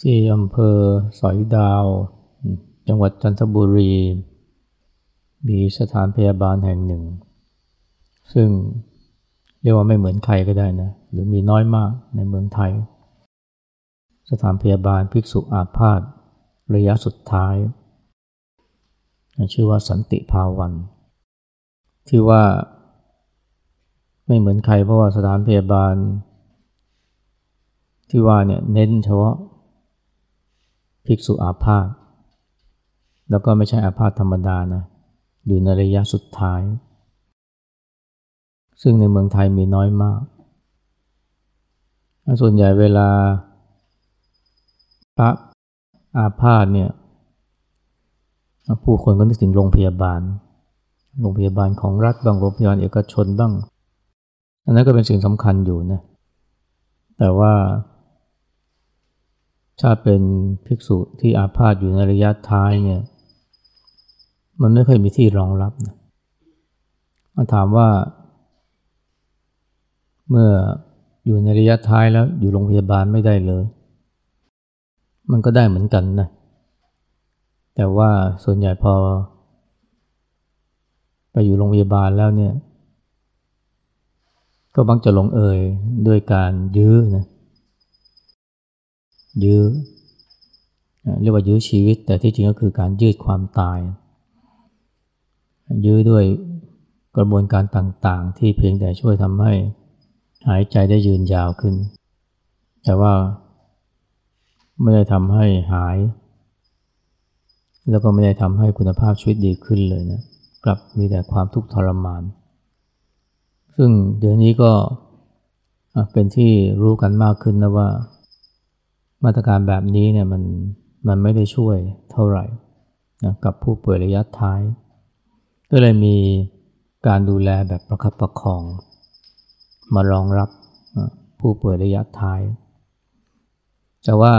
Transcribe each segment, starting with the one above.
ที่อำเภอสอยดาว จังหวัดจันทบุรี มีสถานพยาบาลแห่งหนึ่ง ซึ่งเรียกว่าไม่เหมือนใครก็ได้นะ หรือมีน้อยมากในเมืองไทย สถานพยาบาลภิกษุอาพาธระยะสุดท้าย ชื่อว่าสันติภาวันที่ว่าไม่เหมือนใครเพราะว่าสถานพยาบาล ที่ว่าเนี่ยเน้นเฉพาะ ภิกษุอาพาธแล้วก็ไม่ใช่อาพาธธรรมดานะอยู่ในระยะสุดท้าย ซึ่งในเมืองไทยมีน้อยมาก ส่วนใหญ่เวลาพระอาพาธเนี่ยผู้คนก็นึกถึงโรงพยาบาล โรงพยาบาลของรัฐบ้างโรงพยาบาลเอกชนบ้าง อันนั้นก็เป็นสิ่งสำคัญอยู่นะ แต่ว่า ถ้าเป็นภิกษุที่อาพาธอยู่ในระยะท้ายเนี่ย มันไม่เคยมีที่รองรับนะมาถามว่า เมื่ออยู่ในระยะท้ายแล้วอยู่โรงพยาบาลไม่ได้เลย มันก็ได้เหมือนกันนะ แต่ว่าส่วนใหญ่พอ ไปอยู่โรงพยาบาลแล้วเนี่ย ก็บังจะลงเอยด้วยการยื้อนะ ยื้อเรียกว่ายื้อชีวิต แต่ที่จริงก็คือการยืดความตาย ยื้อด้วยกระบวนการต่างๆ ที่เพียงแต่ช่วยทำให้หายใจได้ยืนยาวขึ้น แต่ว่าไม่ได้ทำให้หาย แล้วก็ไม่ได้ทำให้คุณภาพชีวิตดีขึ้นเลยนะกลับมีแต่ความทุกข์ทรมาน ซึ่งเดี๋ยวนี้ก็เป็นที่รู้กันมากขึ้นนะว่า มาตรการแบบนี้เนี่ยมันมันไม่ได้ช่วยเท่าไหร่นะกับผู้ป่วยระยะท้าย ก็เลยมีการดูแลแบบประคับประคอง มารองรับผู้ป่วยระยะท้าย แต่ว่า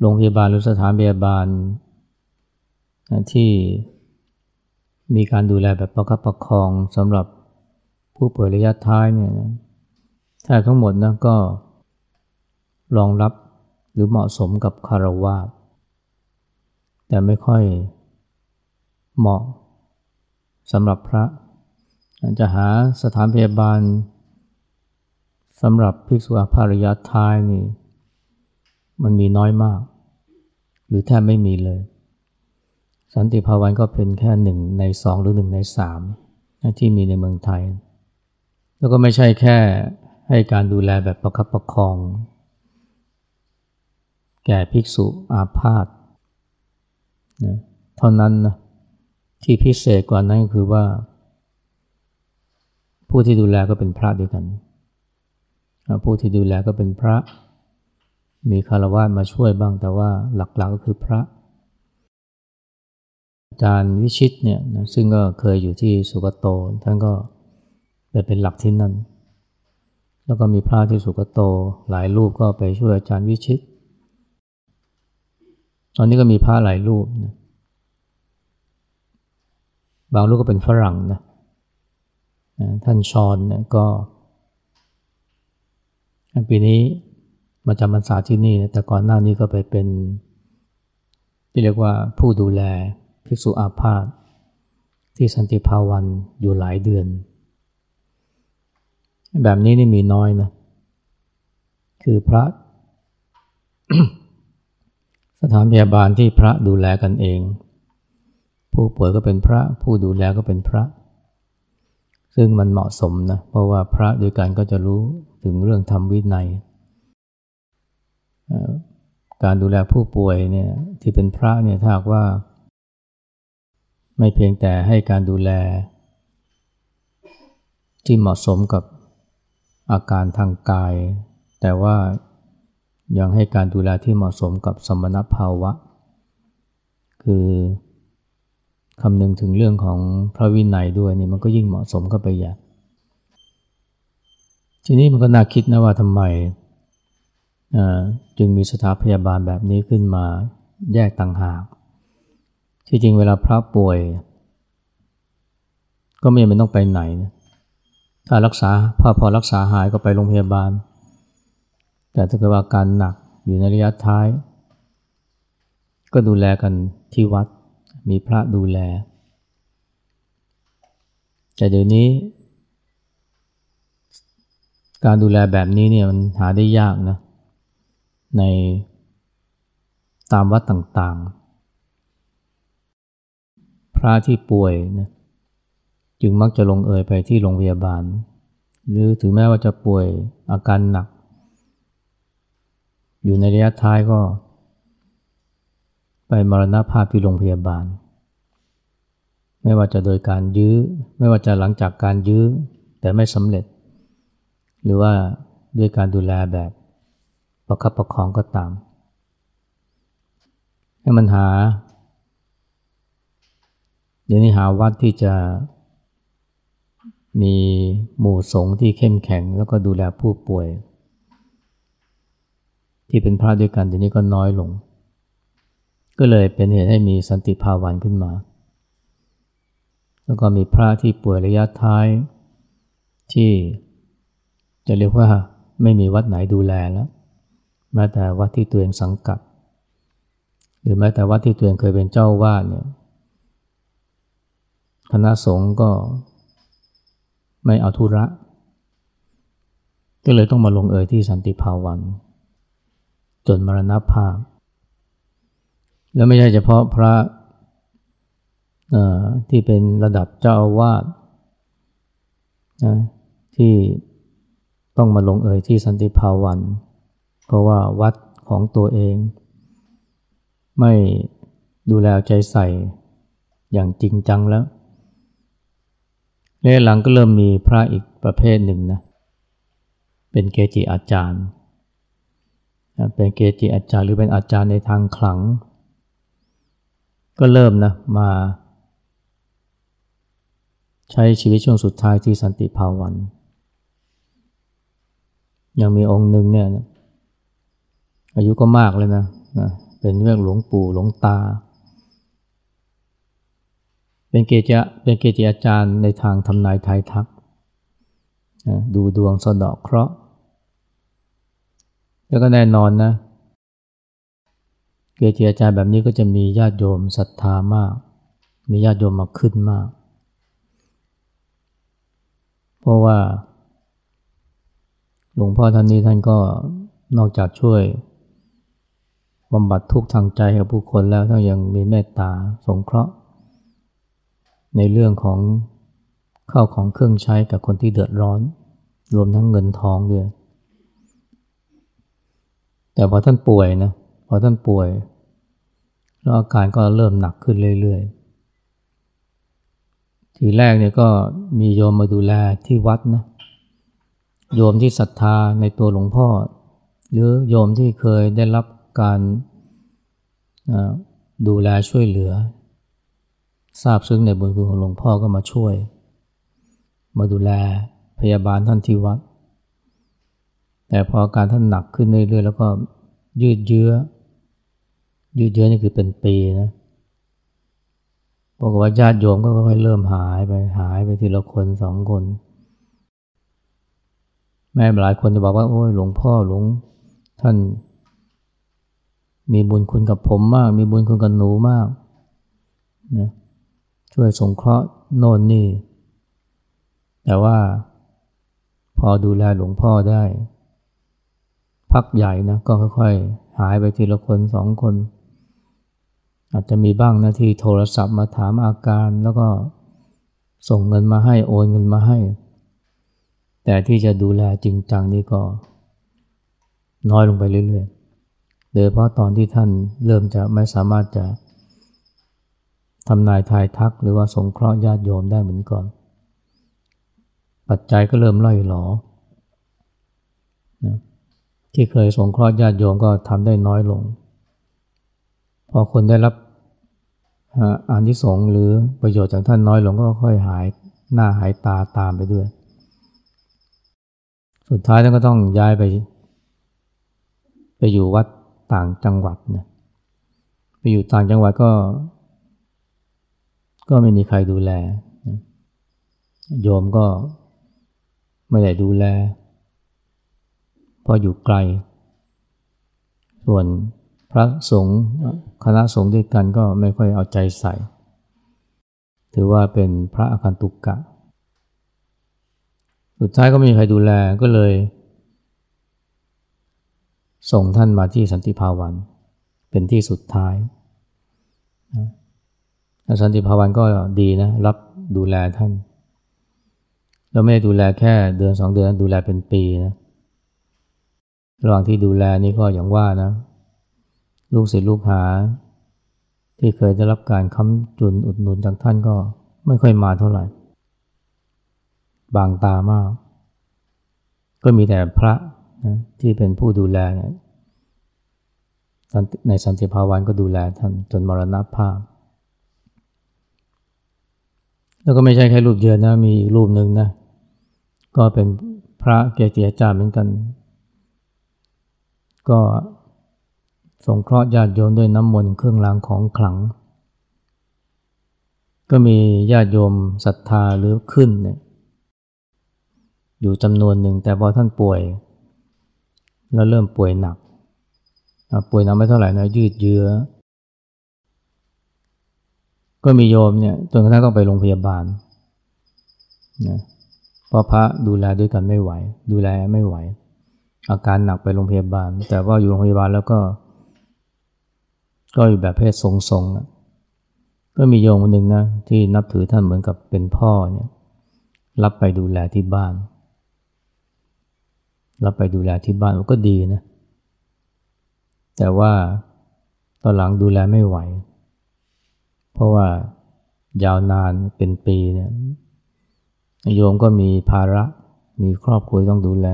โรงพยาบาลหรือสถานพยาบาลที่มีการดูแลแบบประคับประคองสำหรับผู้ป่วยระยะท้ายเนี่ยแทบทั้งหมดนะก็ รองรับหรือเหมาะสมกับคารวะแต่ไม่ค่อยเหมาะสำหรับพระจะหาสถานพยาบาลสำหรับภิกษุอาภารยะท้ายนี่ มันมีน้อยมาก หรือแทบไม่มีเลย สันติภาวันก็เป็นแค่หนึ่งในสองหรือหนึ่งในสามที่มีในเมืองไทย แล้วก็ไม่ใช่แค่ให้การดูแลแบบประคับประคอง แก่ภิกษุอาพาธนะเท่านั้นนะที่พิเศษกว่านั้นก็คือว่า ผู้ที่ดูแลก็เป็นพระด้วยกัน ผู้ที่ดูแลก็เป็นพระ มีคารวะมาช่วยบ้างแต่ว่าหลักๆกก็คือพระ อาจารย์วิชิตเนี่ยนะซึ่งก็เคยอยู่ที่สุกโต ท่านก็ไปเป็นหลักที่นั่น แล้วก็มีพระที่สุกโต หลายรูปก็ไปช่วยอาจารย์วิชิต ตอนนี้ก็มีพระหลายรูปนะบางรูปก็เป็นฝรั่งนะท่านชอนนี่ยก็ปีนี้มาจำพรรษาที่นี่นะแต่ก่อนหน้านี้ก็ไปเป็น ที่เรียกว่าผู้ดูแลภิกษุอาพาธที่สันติภาวันอยู่หลายเดือน แบบนี้นี่มีน้อยนะ คือพระ สถานพยาบาลที่พระดูแลกันเอง ผู้ป่วยก็เป็นพระผู้ดูแลก็เป็นพระ ซึ่งมันเหมาะสมนะเพราะว่าพระด้วยกันก็จะรู้ถึงเรื่องธรรมวินัย การดูแลผู้ป่วยเนี่ยที่เป็นพระเนี่ยถ้าว่า ไม่เพียงแต่ให้การดูแล ที่เหมาะสมกับอาการทางกาย แต่ว่า ยังให้การดูแลที่เหมาะสมกับสมณภาวะ คือคำนึงถึงเรื่องของพระวินัยด้วยนี่มันก็ยิ่งเหมาะสมเข้าไปอย่ทีนี้มันก็น่าคิดนะว่าทำไมจึงมีสถาพยาบาลแบบนี้ขึ้นมาแยกต่างหาก ที่จริงเวลาพระป่วย ก็ไม่จำเป็นต้องไปไหน ถ้ารักษาพอพอรักษาหายก็ไปโรงพยาบาล แต่ถ้าเกิดว่าการหนักอยู่ในระยะท้าย ก็ดูแลกันที่วัด มีพระดูแล แต่เดี๋ยวนี้ การดูแลแบบนี้เนี่ยมันหาได้ยากนะ ในตามวัดต่างๆ พระที่ป่วยนะจึงมักจะลงเอยไปที่โรงพยาบาล หรือถึงแม้ว่าจะป่วยอาการหนัก อยู่ในระยะท้ายก็ ไปมรณภาพที่โรงพยาบาล ไม่ว่าจะโดยการยื้อ ไม่ว่าจะหลังจากการยื้อ แต่ไม่สำเร็จ หรือว่าด้วยการดูแลแบบประคับประคองก็ตาม ให้มันหา เดี๋ยวนี้หาวัดที่จะมีหมู่สงฆ์ที่เข้มแข็งแล้วก็ดูแลผู้ป่วย ที่เป็นพระด้วยกันทีนี้ก็น้อยลง ก็เลยเป็นเหตุให้มีสันติภาวันขึ้นมา แล้วก็มีพระที่ป่วยระยะท้าย ที่จะเรียกว่าไม่มีวัดไหนดูแลแล้วแม้แต่วัดที่ตัวเองสังกัด หรือแม้แต่วัดที่ตัวเองเคยเป็นเจ้าวาดเนี่ยคณะสงฆ์ก็ไม่เอาธุระ ก็เลยต้องมาลงเอยที่สันติภาวัน จนมรณภาพ แล้วไม่ใช่เฉพาะพระที่เป็นระดับเจ้าอาวาสนะที่ต้องมาลงเอยที่สันติภาวัน เพราะว่าวัดของตัวเอง ไม่ดูแลใจใส่อย่างจริงจังแล้วและหลังก็เริ่มมีพระอีกประเภทหนึ่งนะเป็นเกจิอาจารย์ เป็นเกจิอาจารย์หรือเป็นอาจารย์ในทางขลัง ก็เริ่มนะมา ใช้ชีวิตช่วงสุดท้ายที่สันติภาวัน ยังมีองค์หนึ่งเนี่ยอายุก็มากเลยนะนะเป็นเรื่องหลวงปู่หลวงตา เป็นเกจิเป็นเกจิอาจารย์ในทางทำนายทายทัก ดูดวงสะดอกเคราะห์ แล้วก็แน่นอนนะ เกจิอาจารย์แบบนี้ก็จะมีญาติโยมศรัทธามาก มีญาติโยมมาขึ้นมาก เพราะว่า หลวงพ่อท่านนี้ท่านก็นอกจากช่วยบำบัดทุกข์ทางใจให้ผู้คนแล้วท่านยังมีเมตตาสงเคราะห์ ในเรื่องของข้าวของเครื่องใช้กับคนที่เดือดร้อน รวมทั้งเงินทองด้วย แต่พอท่านป่วยนะพอท่านป่วย แล้วอาการก็เริ่มหนักขึ้นเรื่อยๆ ทีแรกเนี่ยก็มีโยมมาดูแลที่วัดนะโยมที่ศรัทธาในตัวหลวงพ่อ หรือโยมที่เคยได้รับการดูแลช่วยเหลือทราบซึ้งในบุญคุณของหลวงพ่อก็มาช่วย มาดูแลพยาบาลท่านที่วัด แต่พออาการท่านหนักขึ้นเรื่อยๆ แล้วก็ยืดเยื้อ ยืดเยื้อนี่คือเป็นปีนะบอกว่าญาติโยมก็ค่อยเริ่มหายไปหายไปทีละคนสองคน แม่หลายคนจะบอกว่าโอ้ยหลวงพ่อหลวงท่าน มีบุญคุณกับผมมาก มีบุญคุณกับหนูมากนะช่วยสงเคราะห์โน่นนี่ แต่ว่า พอดูแลหลวงพ่อได้ พักใหญ่นะก็ค่อยๆ หายไปทีละคนสองคน อาจจะมีบ้างนะที่โทรศัพท์มาถามอาการแล้วก็ส่งเงินมาให้โอนเงินมาให้ แต่ที่จะดูแลจริงจังนี่ก็ น้อยลงไปเรื่อยๆโดยเพราะตอนที่ท่านเริ่มจะไม่สามารถจะทำนายทายทักหรือว่าสงเคราะห์ญาติโยมได้เหมือนก่อน ปัจจัยก็เริ่มล่อยหลอ ที่เคยสงเคราะห์ญาติโยมก็ทำได้น้อยลง พอคนได้รับอานิสงส์หรือประโยชน์จากท่านน้อยลงก็ค่อยหายหน้าหายตาตามไปด้วย สุดท้ายท่านก็ต้องย้ายไป ไปอยู่วัดต่างจังหวัดนะไปอยู่ต่างจังหวัดก็ ก็ไม่มีใครดูแล โยมก็ไม่ได้ดูแล พออยู่ไกล ส่วนพระสงฆ์คณะสงฆ์ด้วยกันก็ไม่ค่อยเอาใจใส่ ถือว่าเป็นพระอาคันตุกกะ สุดท้ายก็ไม่มีใครดูแลก็เลย ส่งท่านมาที่สันติภาวัน เป็นที่สุดท้ายสันติภาวันก็ดีนะ รับดูแลท่าน แล้วไม่ได้ดูแลแค่เดือนสองเดือนดูแลเป็นปีนะ ระหว่างที่ดูแลนี่ก็อย่างว่านะ ลูกศิษย์ลูกหา ที่เคยได้รับการค้ำจุนอุดหนุนจากท่านก็ไม่ค่อยมาเท่าไหร่ บางตามาก ก็มีแต่พระนะที่เป็นผู้ดูแลนะในสันติภาวันก็ดูแลท่านจนมรณภาพ แล้วก็ไม่ใช่แค่รูปเดียวนะ มีอีกรูปหนึ่งนะ ก็เป็นพระเกจิอาจารย์เหมือนกัน ก็สงเคราะห์ญาติโยมด้วยน้ำมนต์เครื่องรางของขลัง ก็มีญาติโยมศรัทธาหรือขึ้นเนี่ยอยู่จำนวนหนึ่งแต่พอท่านป่วย แล้วเริ่มป่วยหนัก ป่วยหนักไม่เท่าไหร่นะยืดเยื้อ ก็มีโยมเนี่ยจนกระทั่งต้องไปโรงพยาบาลนะเพราะพระดูแลด้วยกันไม่ไหว ดูแลไม่ไหว อาการหนักไปโรงพยาบาล แต่ว่าอยู่โรงพยาบาลแล้วก็ ก็อยู่แบบเพศทรงๆก็มีโยมคนหนึ่งนะ ที่นับถือท่านเหมือนกับเป็นพ่อเนี่ย รับไปดูแลที่บ้าน รับไปดูแลที่บ้านก็ดีนะ แต่ว่าตอนหลังดูแลไม่ไหว เพราะว่ายาวนานเป็นปีเนี่ยโยมก็มีภาระ มีครอบครัวต้องดูแล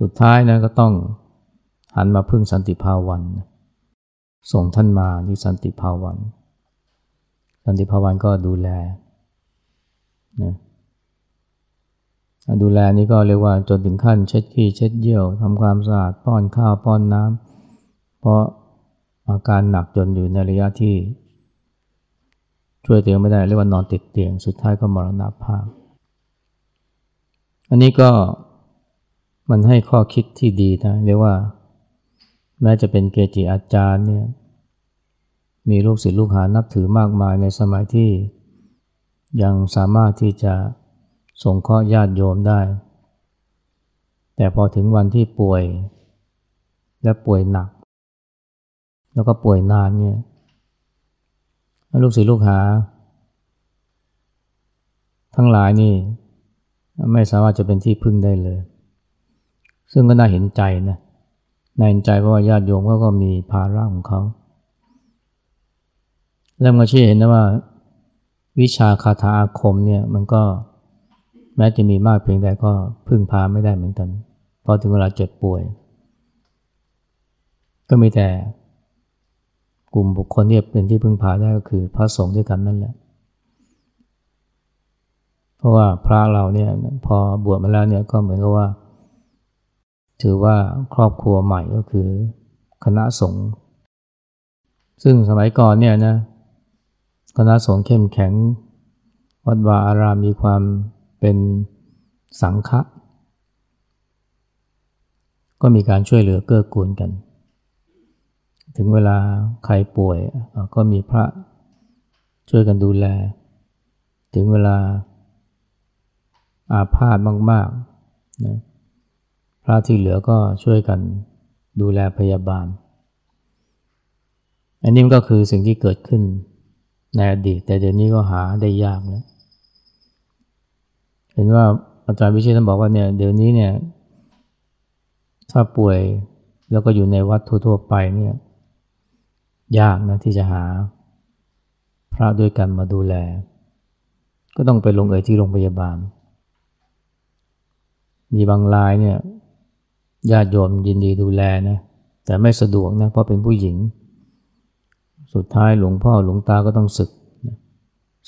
สุดท้ายนะก็ต้องหันมาพึ่งสันติภาวัน ส่งท่านมาที่สันติภาวัน สันติภาวันก็ดูแลนะดูแลนี่ก็เรียกว่าจนถึงขั้นเช็ดขี้เช็ดเยี่ยวทำความสะอาดป้อนข้าวป้อนน้ำเพราะอาการหนักจนอยู่ในระยะที่ ช่วยเตียงไม่ได้เรียกว่านอนติดเตียง สุดท้ายก็มรณภาพ อันนี้ก็ มันให้ข้อคิดที่ดีนะเรียกว่า แม้จะเป็นเกจิอาจารย์เนี่ยมีลูกศิษย์ลูกหานับถือมากมายในสมัยที่ ยังสามารถที่จะส่งข้อญาติโยมได้ แต่พอถึงวันที่ป่วย และป่วยหนัก แล้วก็ป่วยนานเนี่ยลูกศิษย์ลูกหา ทั้งหลายนี่ ไม่สามารถจะเป็นที่พึ่งได้เลย ซึ่งก็น่าเห็นใจนะน่าเห็นใจเพราะว่าญาติโยมเขาก็มีภาระของเขาแล้วมันชี้เห็นนะว่า วิชาคาถาอาคมเนี่ยมันก็แม้จะมีมากเพียงใดก็พึ่งพาไม่ได้เหมือนกันพอถึงเวลาเจ็บป่วย ก็มีแต่กลุ่มบุคคลที่เป็นที่พึ่งพาได้ก็คือพระสงฆ์ด้วยกันนั่นแหละ เพราะว่าพระเราเนี่ยพอบวชมาแล้วเนี่ยก็เหมือนกับว่า ถือว่าครอบครัวใหม่ก็คือคณะสงฆ์ซึ่งสมัยก่อนเนี่ยนะคณะสงฆ์เข้มแข็ง วัดวาอารามมีความเป็นสังฆะก็มีการช่วยเหลือเกื้อกูลกัน ถึงเวลาใครป่วยก็มีพระช่วยกันดูแล ถึงเวลาอาพาธมากๆนะ ระที่เหลือก็ช่วยกันดูแลพยาบาล อันนี้ก็คือสิ่งที่เกิดขึ้นในอดีต แต่เดี๋ยวนี้ก็หาได้ยากแล้วเห็นว่าอาจารย์วิเชษท่านบอกว่าเนี่ยเดี๋ยวนี้เนี่ย ถ้าป่วยแล้วก็อยู่ในวัดทั่วๆไปเนี่ยยากนะที่จะหา พระด้วยกันมาดูแล ก็ต้องไปลงเอยที่โรงพยาบาล มีบางรายเนี่ย ญาติโยมยินดีดูแลนะ แต่ไม่สะดวกนะเพราะเป็นผู้หญิง สุดท้ายหลวงพ่อหลวงตาก็ต้องศึก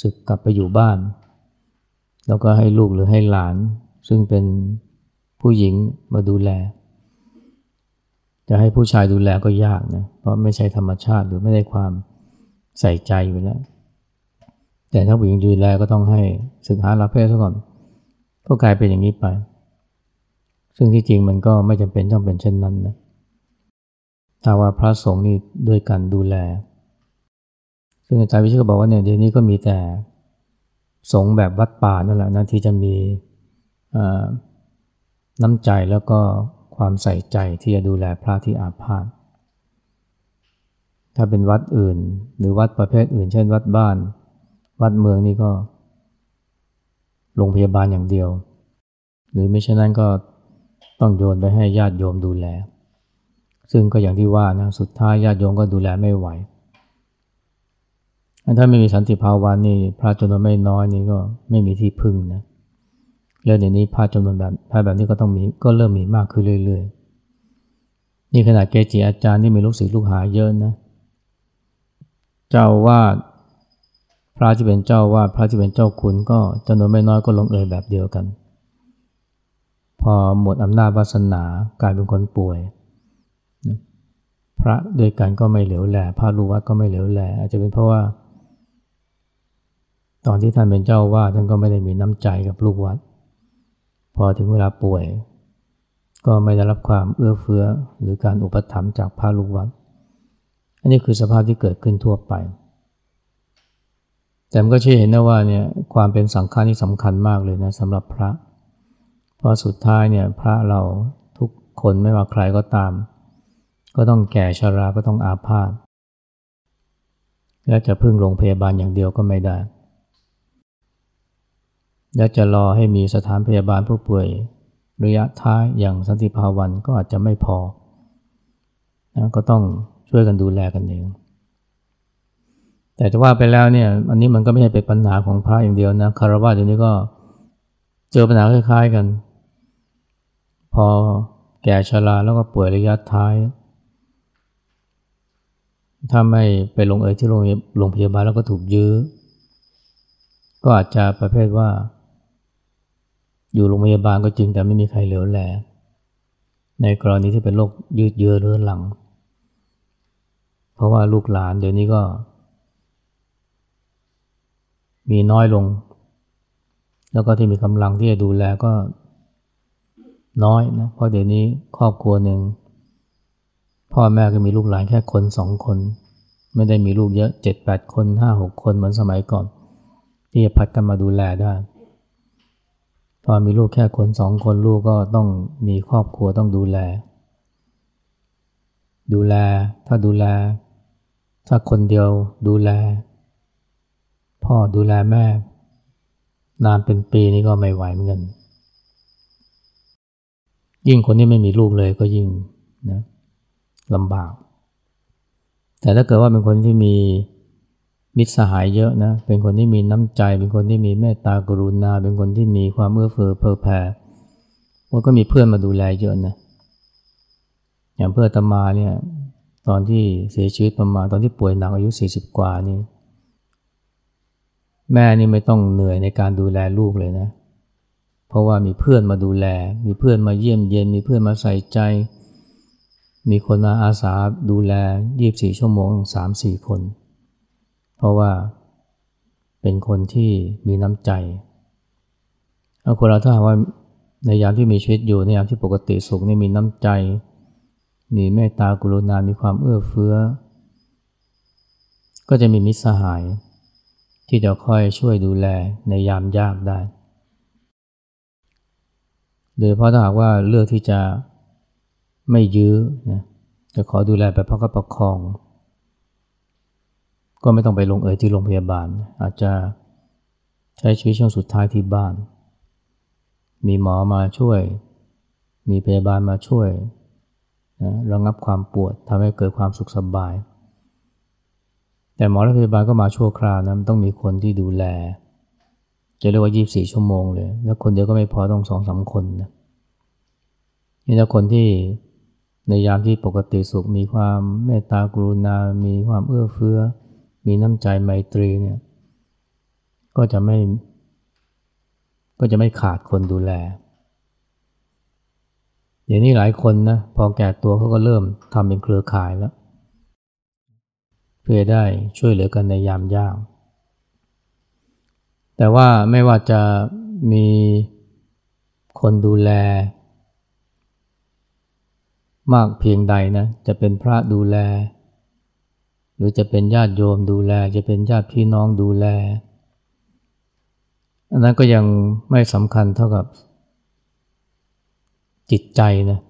ศึกกลับไปอยู่บ้าน แล้วก็ให้ลูกหรือให้หลาน ซึ่งเป็นผู้หญิงมาดูแล จะให้ผู้ชายดูแลก็ยากนะเพราะไม่ใช่ธรรมชาติหรือไม่ได้ความใส่ใจอยู่แล้ว แต่ถ้าผู้หญิงดูแลก็ต้องให้ศึกหาลาเพศซะก่อนก็กลายเป็นอย่างนี้ไป ซึ่งที่จริงมันก็ไม่จำเป็นต้องเป็นเช่นนั้นนะถ้าว่าพระสงฆ์นี่ด้วยกันดูแล ซึ่งอาจารย์วิชิตก็บอกว่าเนี่ยเดี๋ยวนี้ก็มีแต่สงฆ์แบบวัดป่านั่นแหละนะที่จะมีน้ำใจแล้วก็ความใส่ใจที่จะดูแลพระที่อาพาธถ้าเป็นวัดอื่น หรือวัดประเภทอื่น เช่น วัดบ้าน วัดเมืองนี่ก็โรงพยาบาลอย่างเดียว หรือไม่เช่นนั้นก็ ต้องโยนไปให้ญาติโยมดูแล ซึ่งก็อย่างที่ว่านะสุดท้ายญาติโยมก็ดูแลไม่ไหว ถ้าไม่มีสันติภาวะนี่พระจำนวนไม่น้อยนี่ก็ไม่มีที่พึ่งนะแล้วในนี้พระจำนวนแบบพระแบบนี้ก็ต้องมีก็เริ่มมีมากขึ้นเรื่อยๆ นี่ขนาดเกจิอาจารย์ที่มีลูกศิษย์ลูกหาเยอะนะ เจ้าวาดพระที่เป็นเจ้าวาดพระที่เป็นเจ้าคุณก็จำนวนไม่น้อยก็ลงเอยแบบเดียวกัน พอหมดอำนาจวาสนากลายเป็นคนป่วย พระด้วยกันก็ไม่เหลวแหลพระลูกวัดก็ไม่เหลวแหลอาจจะเป็นเพราะว่า ตอนที่ท่านเป็นเจ้าว่าท่านก็ไม่ได้มีน้ำใจกับลูกวัด พอถึงเวลาป่วย ก็ไม่ได้รับความเอื้อเฟื้อหรือการอุปถัมภ์จากพระลูกวัด อันนี้คือสภาพที่เกิดขึ้นทั่วไปแต่มันก็ชี้เห็นนะว่าเนี่ยความเป็นสังฆานี่สำคัญมากเลยนะสำหรับพระเพราะสุดท้ายเนี่ยพระเราทุกคนไม่ว่าใครก็ตาม ก็ต้องแก่ชราก็ต้องอาพาธและจะพึ่งโรงพยาบาลอย่างเดียวก็ไม่ได้ และจะรอให้มีสถานพยาบาลผู้ป่วย ระยะท้ายอย่างสันติภาวันก็อาจจะไม่พอนะก็ต้องช่วยกันดูแลกันเอง แต่จะว่าไปแล้วเนี่ย อันนี้มันก็ไม่ใช่เป็นปัญหาของพระอย่างเดียวนะ คารวะเดี๋ยวนี้ก็เจอปัญหาคล้ายๆกัน พอแก่ชราแล้วก็ป่วยระยะท้าย ถ้าไม่ไปลงเอยที่โรงพยาบาลแล้วก็ถูกยื้อ ก็อาจจะประเภทว่า อยู่โรงพยาบาลก็จริงแต่ไม่มีใครเหลือแล ในกรณีที่เป็นโรคยืดเยื้อเรื้อรัง เพราะว่าลูกหลานเดี๋ยวนี้ก็ มีน้อยลง แล้วก็ที่มีกำลังที่จะดูแลก็ น้อยนะเพราะเดี๋ยวนี้ครอบครัวหนึ่งพ่อแม่ก็มีลูกหลานแค่คนสองคน ไม่ได้มีลูกเยอะเจ็ดแปดคนห้าหกคนเหมือนสมัยก่อน ที่จะพัดกันมาดูแลได้พอมีลูกแค่คนสองคนลูกก็ต้องมีครอบครัวต้องดูแล ดูแล ถ้าดูแล ถ้าคนเดียวดูแล พ่อดูแลแม่ นานเป็นปีนี่ก็ไม่ไหวเหมือนกัน ยิ่งคนที่ไม่มีลูกเลยก็ยิ่งนะลำบาก แต่ถ้าเกิดว่าเป็นคนที่มีมิตรสหายเยอะนะ เป็นคนที่มีน้ำใจ เป็นคนที่มีเมตตากรุณา เป็นคนที่มีความเอื้อเฟื้อเผื่อแผ่มันก็มีเพื่อนมาดูแลเยอะนะ อย่างเพื่อตมาเนี่ยตอนที่เสียชีวิตประมาณตอนที่ป่วยหนักอายุ 40 กว่านี่แม่นี่ไม่ต้องเหนื่อยในการดูแลลูกเลยนะ เพราะว่ามีเพื่อนมาดูแล มีเพื่อนมาเยี่ยมเย็นมีเพื่อนมาใส่ใจ มีคนมาอาสาดูแล 24 ชั่วโมง 3-4 คน เพราะว่าเป็นคนที่มีน้ำใจเอาคนเราถ้าว่าในยามที่มีชีวิตอยู่ในยามที่ปกติสุขนี่มีน้ำใจ มีเมตตากรุณา มีความเอื้อเฟื้อ ก็จะมีมิตรสหาย ที่จะคอยช่วยดูแลในยามยากได้ โดยเพราะถ้าหากว่าเลือกที่จะไม่ยื้อนะจะขอดูแลแบบพักประคอง ก็ไม่ต้องไปลงเอยที่โรงพยาบาล อาจจะใช้ชีวิตช่วงสุดท้ายที่บ้าน มีหมอมาช่วย มีพยาบาลมาช่วยนะระงับความปวดทำให้เกิดความสุขสบาย แต่หมอและพยาบาลก็มาชั่วคราวนะต้องมีคนที่ดูแล จะเรียกว่า 24 ชั่วโมงเลย แล้วคนเดียวก็ไม่พอต้องสองสาคนนะนี่ถ้าคนที่ในยามที่ปกติสุขมีความเมตตากรุณา มีความเอื้อเฟื้อ มีน้ำใจไมตรีเนี่ย ก็จะไม่ ก็จะไม่ขาดคนดูแล เดี๋ยวนี้หลายคนนะพอแก่ตัวเขาก็เริ่มทำเป็นเครือข่ายแล้ว เพื่อได้ช่วยเหลือกันในยามยาก แต่ว่าไม่ว่าจะมีคนดูแล มากเพียงใดนะ จะเป็นพระดูแล หรือจะเป็นญาติโยมดูแล จะเป็นญาติพี่น้องดูแล อันนั้นก็ยังไม่สำคัญเท่ากับจิตใจนะ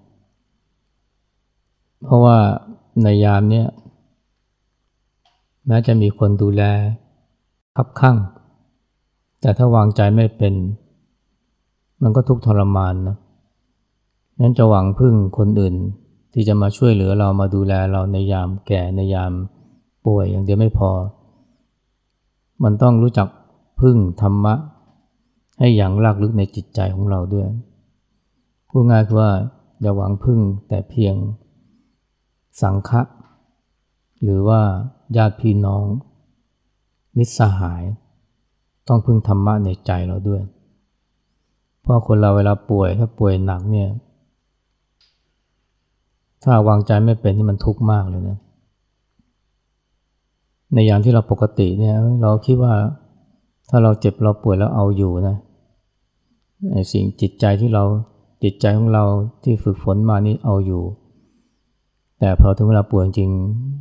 เพราะว่าในยามเนี้ยแม้จะมีคนดูแลคับข้าง แต่ถ้าวางใจไม่เป็น มันก็ทุกข์ทรมานนะนั้นจะหวังพึ่งคนอื่นที่จะมาช่วยเหลือเรามาดูแลเราในยามแก่ในยามป่วยอย่างเดียวไม่พอ มันต้องรู้จักพึ่งธรรมะ ให้อย่างลากลึกในจิตใจของเราด้วย พูดง่ายคือว่าอย่าหวังพึ่งแต่เพียงสังฆะหรือว่าญาติพี่น้อง มิตรสหาย ต้องพึ่งธรรมะในใจเราด้วย เพราะคนเราเวลาป่วยถ้าป่วยหนักเนี่ย ถ้าวางใจไม่เป็นนี่มันทุกข์มากเลยนะ ในอย่างที่เราปกติเนี่ย เราคิดว่าถ้าเราเจ็บเราป่วยแล้วเอาอยู่นะไอ้สิ่งจิตใจที่เราจิตใจของเราที่ฝึกฝนมานี่เอาอยู่ แต่พอถึงเวลาป่วยจริง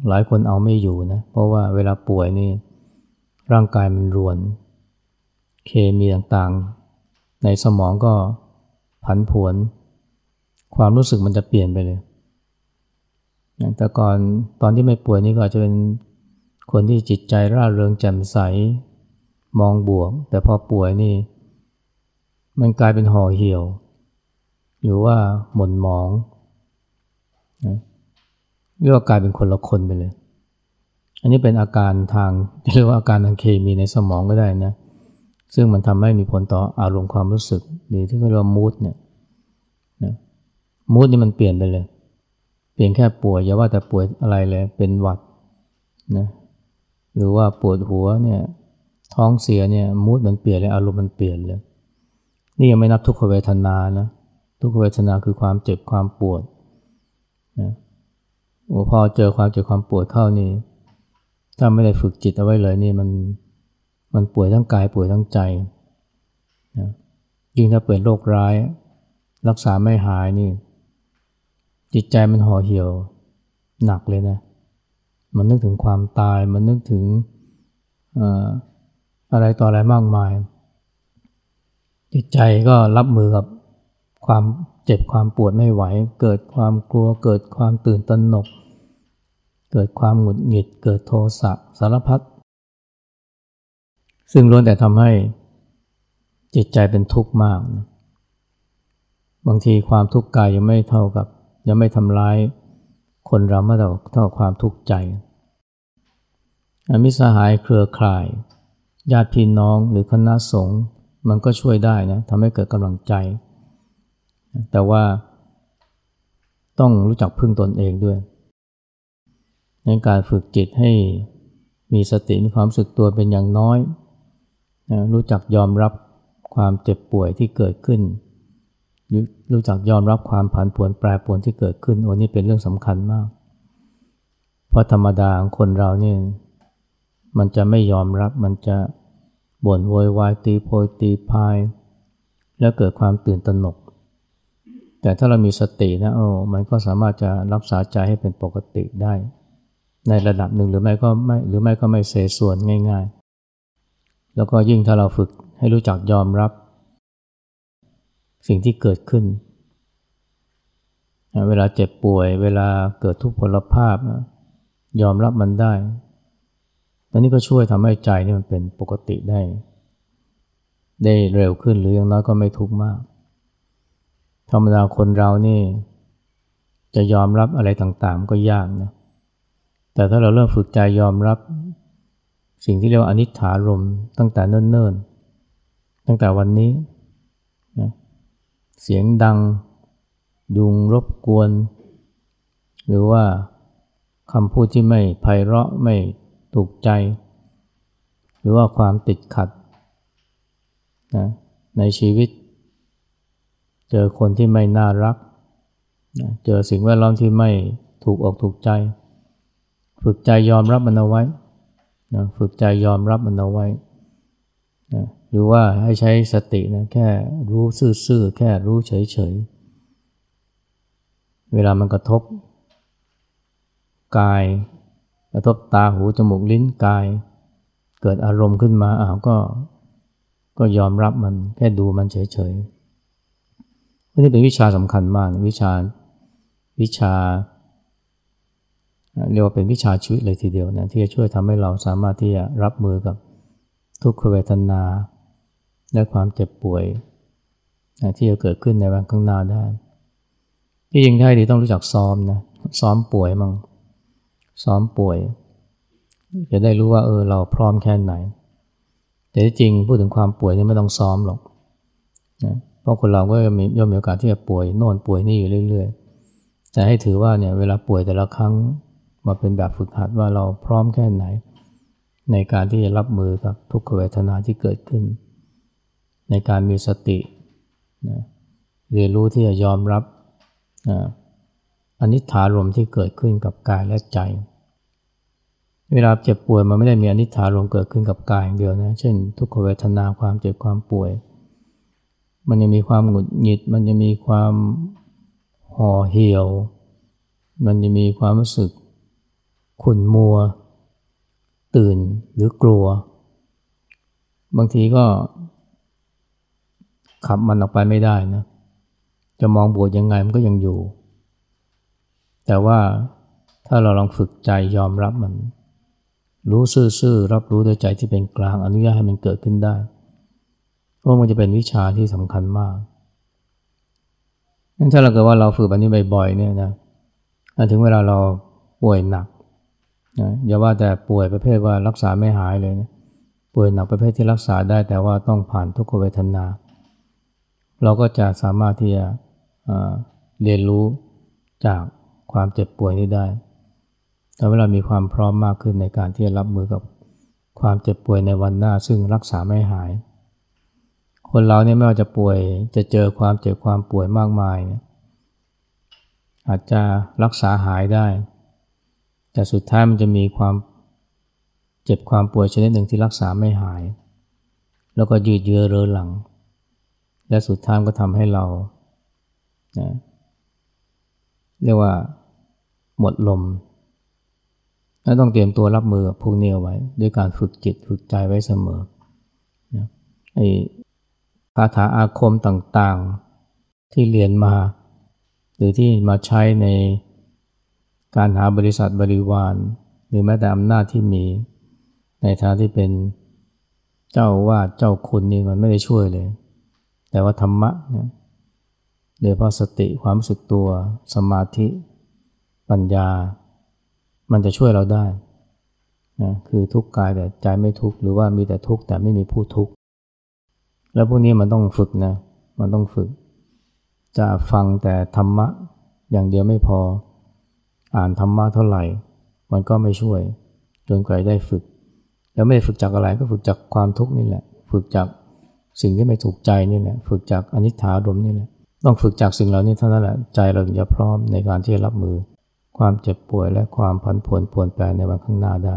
หลายคนเอาไม่อยู่นะ เพราะว่าเวลาป่วยนี่ร่างกายมันรวน เคมีต่างๆ ในสมองก็ผันผวน ความรู้สึกมันจะเปลี่ยนไปเลยแต่ก่อนตอนที่ไม่ป่วยนี่ก็อาจจะเป็นคนที่จิตใจร่าเริงแจ่มใส มองบวก แต่พอป่วยนี่ มันกลายเป็นห่อเหี่ยว หรือว่าหม่นหมองนะเรียกว่ากลายเป็นคนละคนไปเลย อันนี้เป็นอาการทางเรียกว่าอาการทางเคมีในสมองก็ได้นะ ซึ่งมันทำให้มีผลต่ออารมณ์ความรู้สึก หรือที่เขาเรียกว่ามูดเนี่ยนะมูดนี่มันเปลี่ยนไปเลยเพียงแค่ป่วยอย่าว่าแต่ป่วยอะไรเลยเป็นหวัดนะหรือว่าปวดหัวเนี่ยท้องเสียเนี่ยมูดมันเปลี่ยนเลยอารมณ์มันเปลี่ยนเลย นี่ยังไม่นับทุกขเวทนานะทุกขเวทนาคือความเจ็บความปวดนะโอ้พอเจอความเจ็บความปวดเข้านี่ถ้าไม่ได้ฝึกจิตเอาไว้เลยนี่มัน มันป่วยทั้งกายป่วยทั้งใจนะยิ่งถ้าเป็นโรคร้าย รักษาไม่หายนี่ จิตใจมันห่อเหี่ยวหนักเลยนะ มันนึกถึงความตาย มันนึกถึงอะไรต่ออะไรมากมาย จิตใจก็รับมือกับความเจ็บความปวดไม่ไหว เกิดความกลัว เกิดความตื่นตระหนก เกิดความหงุดหงิด เกิดโทสะสารพัด ซึ่งล้วนแต่ทำให้จิตใจเป็นทุกข์มากนะบางทีความทุกข์กายยังไม่เท่ากับ ยังไม่ทำร้ายคนเราเมื่อเท่าความทุกข์ใจมิสหายเครือข่าย ญาติพี่น้องหรือคณะสงฆ์มันก็ช่วยได้นะทำให้เกิดกำลังใจ แต่ว่าต้องรู้จักพึ่งตนเองด้วยในการฝึกจิตให้มีสติมีความสึกตัวเป็นอย่างน้อย รู้จักยอมรับความเจ็บป่วยที่เกิดขึ้น รู้จักยอมรับความผันผวนแปรปรวนที่เกิดขึ้นโอ้นี่เป็นเรื่องสำคัญมาก เพราะธรรมดาของคนเราเนี่ยมันจะไม่ยอมรับมันจะบ่นโวยวายตีโพยตีพาย แล้วเกิดความตื่นตระหนก แต่ถ้าเรามีสตินะโอ้มันก็สามารถจะรักษาใจให้เป็นปกติได้ ในระดับหนึ่งหรือไม่ก็ไม่หรือไม่ก็ไม่เสส่วนง่าย ๆ แล้วก็ยิ่งถ้าเราฝึกให้รู้จักยอมรับ สิ่งที่เกิดขึ้น เวลาเจ็บป่วย เวลาเกิดทุกพลภาพ ยอมรับมันได้ตอนนี้ก็ช่วยทำให้ใจนี่มันเป็นปกติได้ ได้เร็วขึ้นหรืออย่างน้อยก็ไม่ทุกข์มาก ธรรมดาคนเรานี่ จะยอมรับอะไรต่างๆ ก็ยากนะ แต่ถ้าเราเริ่มฝึกใจยอมรับ สิ่งที่เรียกว่าอนิจฐารมตั้งแต่เนิ่นๆ ตั้งแต่วันนี้นะเสียงดัง ยุงรบกวน หรือว่าคำพูดที่ไม่ไพเราะไม่ถูกใจ หรือว่าความติดขัดนะในชีวิต เจอคนที่ไม่น่ารักนะเจอสิ่งแวดล้อมที่ไม่ถูกอกถูกใจ ฝึกใจยอมรับมันเอาไว้ นะฝึกใจยอมรับมันเอาไว้นะหรือว่าให้ใช้สตินะแค่รู้ซื่อๆแค่รู้เฉยๆ เวลามันกระทบ กาย กระทบตาหูจมูกลิ้นกาย เกิดอารมณ์ขึ้นมาอ้าวก็ก็ยอมรับมันแค่ดูมันเฉยๆนี่เป็นวิชาสำคัญมากวิชาวิชา เรียกว่าเป็นวิชาชีวิตเลยทีเดียวนะที่จะช่วยทำให้เราสามารถที่จะรับมือกับทุกขเวทนา และความเจ็บป่วยที่จะเกิดขึ้นในวันข้างหน้าได้ที่จริงได้ดีต้องรู้จักซ้อมนะซ้อมป่วยมั่งซ้อมป่วย จะได้รู้ว่าเออเราพร้อมแค่ไหน แต่ที่จริงพูดถึงความป่วยนี่ไม่ต้องซ้อมหรอกนะเพราะคนเราก็มีย่อมมีโอกาสที่จะป่วยโน่นป่วยนี่อยู่เรื่อย ๆ แต่ให้ถือว่าเนี่ยเวลาป่วยแต่ละครั้ง มาเป็นแบบฝึกหัดว่าเราพร้อมแค่ไหน ในการที่จะรับมือกับทุกขเวทนาที่เกิดขึ้น ในการมีสตินะเรียนรู้ที่จะยอมรับอนิจฐารมที่เกิดขึ้นกับกายและใจ เวลาเจ็บป่วยมันไม่ได้มีอนิจฐารมเกิดขึ้นกับกายอย่างเดียวนะ เช่น ทุกขเวทนาความเจ็บความป่วย มันยังมีความหงุดหงิด มันจะมีความห่อเหี่ยว มันจะมีความรู้สึก ขุ่นมัว ตื่นหรือกลัว บางทีก็ขับมันออกไปไม่ได้นะ จะมองบวกยังไงมันก็ยังอยู่ แต่ว่าถ้าเราลองฝึกใจยอมรับมัน รู้ซื่อๆรับรู้ด้วยใจที่เป็นกลางอนุญาตให้มันเกิดขึ้นได้เพราะมันจะเป็นวิชาที่สำคัญมากงั้นถ้าเราเกิดว่าเราฝึกแบบนี้บ่อยๆเนี่ยนะถึงเวลาเราป่วยหนัก นะอย่าว่าแต่ป่วยประเภทว่ารักษาไม่หายเลยนะป่วยหนักประเภทที่รักษาได้แต่ว่าต้องผ่านทุกขเวทนา เราก็จะสามารถที่จะเรียนรู้จากความเจ็บป่วยนี้ได้ทำให้เรามีความพร้อมมากขึ้นในการที่จะรับมือกับความเจ็บป่วยในวันหน้า ซึ่งรักษาไม่หาย คนเราเนี่ยไม่ว่าจะป่วยจะเจอความเจ็บความป่วยมากมาย อาจจะรักษาหายได้ แต่สุดท้ายมันจะมีความเจ็บความป่วยชนิดหนึ่งที่รักษาไม่หาย แล้วก็ยืดเยื้อเรื้อหลัง และสุดท้ายก็ทำให้เรานะเรียกว่าหมดลมและต้องเตรียมตัวรับมือพวกนี้ไว้ ด้วยการฝึกจิตฝึกใจไว้เสมอนะไอ้คาถาอาคมต่างๆที่เรียนมา หรือที่มาใช้ใน การหาบริษัทบริวาร หรือแม้แต่อำนาจที่มี ในฐานะที่เป็นเจ้าวาดเจ้าคุณนี่มันไม่ได้ช่วยเลย แต่ว่าธรรมะเนี่ยโดยเพราะสติความรู้สึกตัวสมาธิ ปัญญา มันจะช่วยเราได้นะคือทุกกายแต่ใจไม่ทุกหรือว่ามีแต่ทุกแต่ไม่มีผู้ทุกแล้วพวกนี้มันต้องฝึกนะมันต้องฝึก จะฟังแต่ธรรมะอย่างเดียวไม่พอ อ่านธรรมะเท่าไหร่ มันก็ไม่ช่วย จนกว่าได้ฝึก แล้วไม่ได้ฝึกจากอะไรก็ฝึกจากความทุกข์นี่แหละ ฝึกจากสิ่งที่ไม่ถูกใจนี่แหละ ฝึกจากอนิจฐารมนี่แหละ ต้องฝึกจากสิ่งเหล่านี้เท่านั้นแหละ ใจเราถึงจะพร้อมในการที่จะรับมือ ความเจ็บป่วยและความผันผวนปวนแปรในวันข้างหน้าได้